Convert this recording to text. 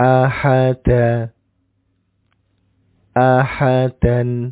أحد أحدا.